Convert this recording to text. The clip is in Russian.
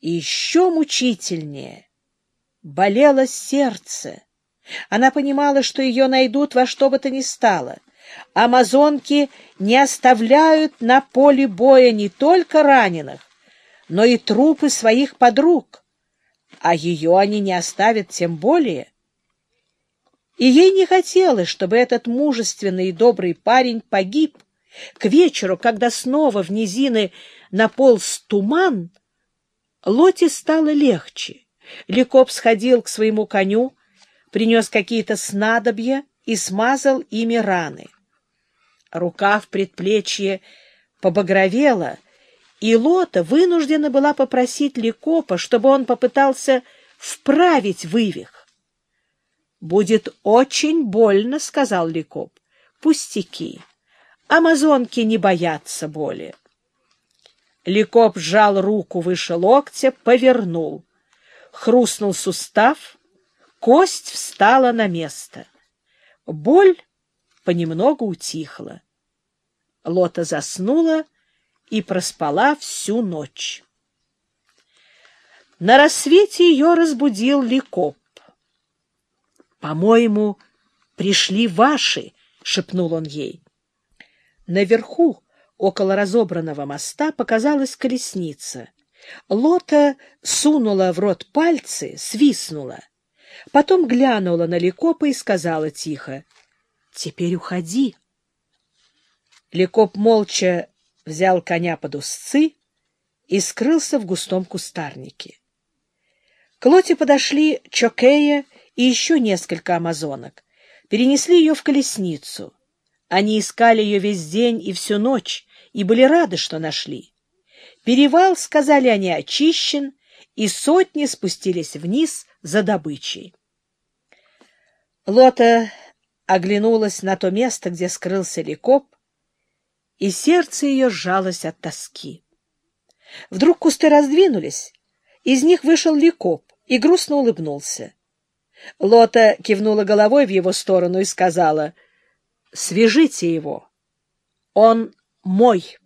И еще мучительнее болело сердце. Она понимала, что ее найдут во что бы то ни стало. Амазонки не оставляют на поле боя не только раненых, но и трупы своих подруг, а ее они не оставят тем более. И ей не хотелось, чтобы этот мужественный и добрый парень погиб. К вечеру, когда снова в низины наполз туман, Лоте стало легче. Ликоп сходил к своему коню, принес какие-то снадобья и смазал ими раны. Рука в предплечье побагровела, и Лота вынуждена была попросить Ликопа, чтобы он попытался вправить вывих. «Будет очень больно», — сказал Ликоп. «Пустяки. Амазонки не боятся боли». Ликоп сжал руку выше локтя, повернул. Хрустнул сустав, кость встала на место. Боль понемногу утихла. Лота заснула и проспала всю ночь. На рассвете ее разбудил Ликоп. — По-моему, пришли ваши, — шепнул он ей. Наверху, около разобранного моста, показалась колесница. Лота сунула в рот пальцы, свистнула. Потом глянула на Ликопа и сказала тихо, — Теперь уходи. Ликоп молча взял коня под узцы и скрылся в густом кустарнике. К Лоте подошли Чокея и еще несколько амазонок. Перенесли ее в колесницу. Они искали ее весь день и всю ночь, и были рады, что нашли. Перевал, сказали они, очищен, и сотни спустились вниз за добычей. Лота оглянулась на то место, где скрылся Ликоп, и сердце ее сжалось от тоски. Вдруг кусты раздвинулись, из них вышел Ликоп и грустно улыбнулся. Лота кивнула головой в его сторону и сказала, «Свяжите его, он мой».